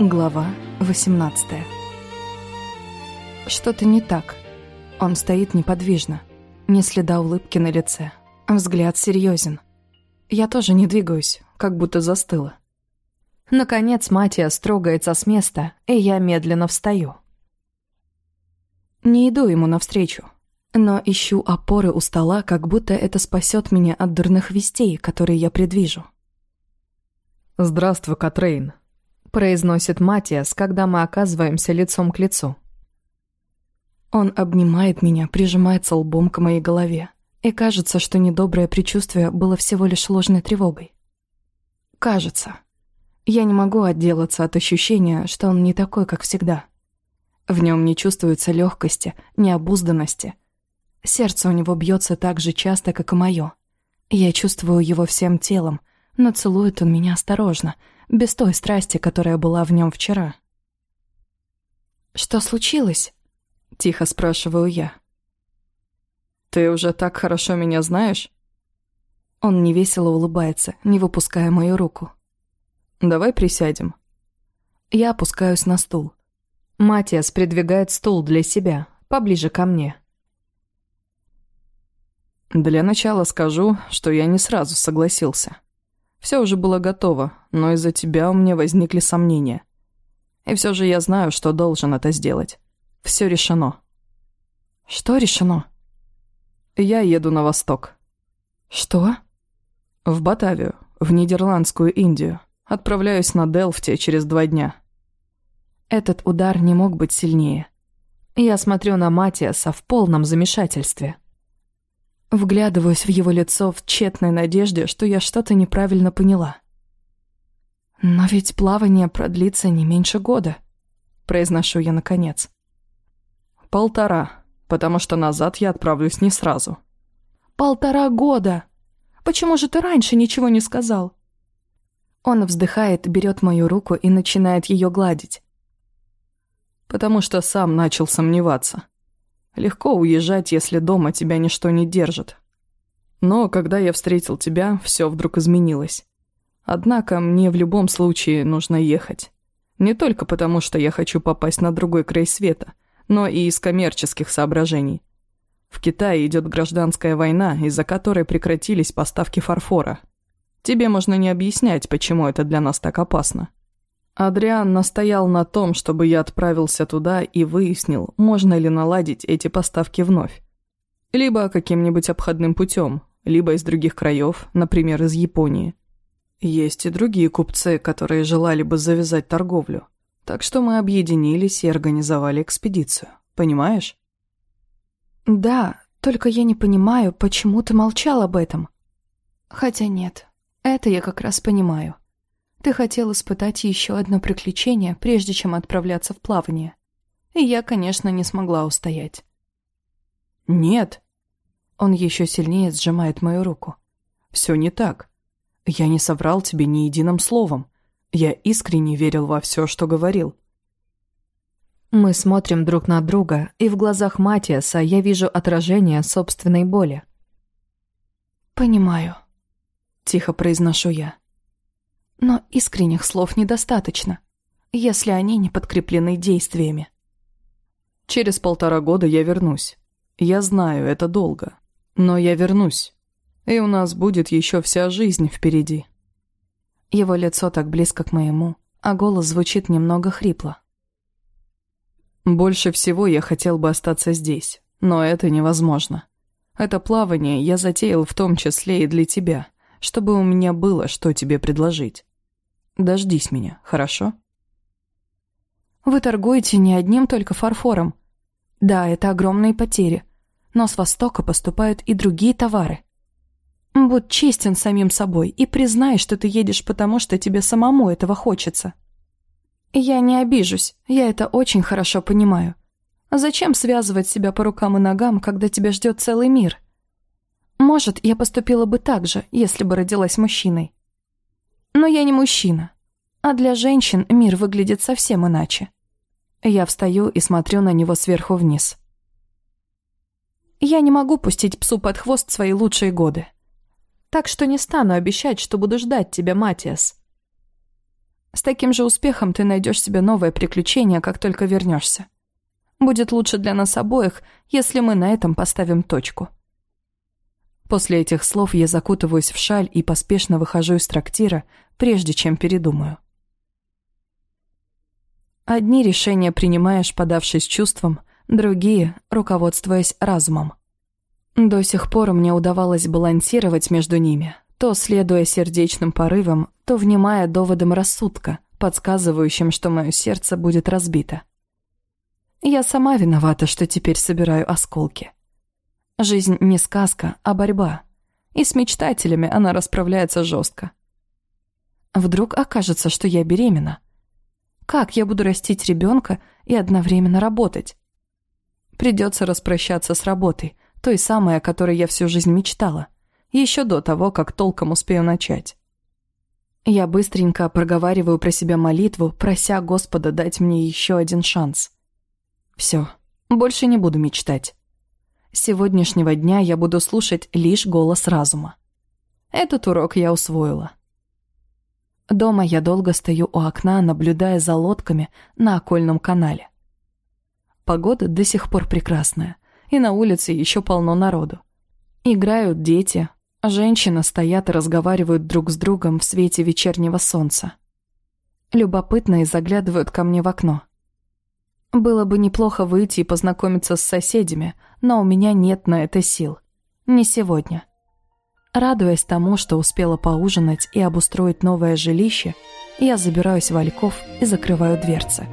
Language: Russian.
Глава 18 Что-то не так. Он стоит неподвижно. Ни следа улыбки на лице. Взгляд серьезен. Я тоже не двигаюсь, как будто застыла. Наконец Матиас трогается с места, и я медленно встаю. Не иду ему навстречу, но ищу опоры у стола, как будто это спасет меня от дурных вестей, которые я предвижу. «Здравствуй, Катрейн», — произносит Матиас, когда мы оказываемся лицом к лицу. Он обнимает меня, прижимается лбом к моей голове, и кажется, что недоброе предчувствие было всего лишь ложной тревогой. Кажется. Я не могу отделаться от ощущения, что он не такой, как всегда. В нем не чувствуется легкости, необузданности. Сердце у него бьется так же часто, как и мое. Я чувствую его всем телом, но целует он меня осторожно, без той страсти, которая была в нем вчера. «Что случилось?» — тихо спрашиваю я. «Ты уже так хорошо меня знаешь?» Он невесело улыбается, не выпуская мою руку. Давай присядем». Я опускаюсь на стул. Матиас придвигает стул для себя, поближе ко мне. Для начала скажу, что я не сразу согласился. Все уже было готово, но из-за тебя у меня возникли сомнения. И все же я знаю, что должен это сделать. Все решено. Что решено? Я еду на восток. Что? В Батавию, в Нидерландскую Индию. Отправляюсь на Делфте через два дня. Этот удар не мог быть сильнее. Я смотрю на Матиаса в полном замешательстве. Вглядываюсь в его лицо в тщетной надежде, что я что-то неправильно поняла. «Но ведь плавание продлится не меньше года», — произношу я наконец. «Полтора, потому что назад я отправлюсь не сразу». «Полтора года! Почему же ты раньше ничего не сказал?» Он вздыхает, берет мою руку и начинает ее гладить. «Потому что сам начал сомневаться. Легко уезжать, если дома тебя ничто не держит. Но когда я встретил тебя, все вдруг изменилось. Однако мне в любом случае нужно ехать. Не только потому, что я хочу попасть на другой край света, но и из коммерческих соображений. В Китае идет гражданская война, из-за которой прекратились поставки фарфора – Тебе можно не объяснять, почему это для нас так опасно. Адриан настоял на том, чтобы я отправился туда и выяснил, можно ли наладить эти поставки вновь. Либо каким-нибудь обходным путем, либо из других краев, например, из Японии. Есть и другие купцы, которые желали бы завязать торговлю. Так что мы объединились и организовали экспедицию. Понимаешь? Да, только я не понимаю, почему ты молчал об этом. Хотя нет, это я как раз понимаю. Ты хотел испытать еще одно приключение, прежде чем отправляться в плавание. И я, конечно, не смогла устоять. Нет. Он еще сильнее сжимает мою руку. Все не так. Я не соврал тебе ни единым словом. Я искренне верил во все, что говорил. Мы смотрим друг на друга, и в глазах Матиаса я вижу отражение собственной боли. «Понимаю», Тихо произношу я. Но искренних слов недостаточно, если они не подкреплены действиями. Через полтора года я вернусь. Я знаю, это долго. Но я вернусь. И у нас будет еще вся жизнь впереди. Его лицо так близко к моему, а голос звучит немного хрипло. Больше всего я хотел бы остаться здесь, но это невозможно. Это плавание я затеял в том числе и для тебя чтобы у меня было, что тебе предложить. Дождись меня, хорошо? Вы торгуете не одним только фарфором. Да, это огромные потери, но с Востока поступают и другие товары. Будь честен самим собой и признай, что ты едешь потому, что тебе самому этого хочется. Я не обижусь, я это очень хорошо понимаю. Зачем связывать себя по рукам и ногам, когда тебя ждет целый мир? Может, я поступила бы так же, если бы родилась мужчиной. Но я не мужчина. А для женщин мир выглядит совсем иначе. Я встаю и смотрю на него сверху вниз. Я не могу пустить псу под хвост свои лучшие годы. Так что не стану обещать, что буду ждать тебя, Матиас. С таким же успехом ты найдешь себе новое приключение, как только вернешься. Будет лучше для нас обоих, если мы на этом поставим точку. После этих слов я закутываюсь в шаль и поспешно выхожу из трактира, прежде чем передумаю. Одни решения принимаешь, подавшись чувством, другие — руководствуясь разумом. До сих пор мне удавалось балансировать между ними, то следуя сердечным порывам, то внимая доводам рассудка, подсказывающим, что мое сердце будет разбито. Я сама виновата, что теперь собираю осколки. Жизнь не сказка, а борьба. И с мечтателями она расправляется жестко. Вдруг окажется, что я беременна. Как я буду растить ребенка и одновременно работать? Придется распрощаться с работой, той самой, о которой я всю жизнь мечтала, еще до того, как толком успею начать. Я быстренько проговариваю про себя молитву, прося Господа дать мне еще один шанс. Все, больше не буду мечтать. Сегодняшнего дня я буду слушать лишь голос разума. Этот урок я усвоила. Дома я долго стою у окна, наблюдая за лодками на окольном канале. Погода до сих пор прекрасная, и на улице еще полно народу. Играют дети, женщины стоят и разговаривают друг с другом в свете вечернего солнца. Любопытные заглядывают ко мне в окно. Было бы неплохо выйти и познакомиться с соседями, но у меня нет на это сил. Не сегодня. Радуясь тому, что успела поужинать и обустроить новое жилище, я забираюсь в Ольков и закрываю дверцы.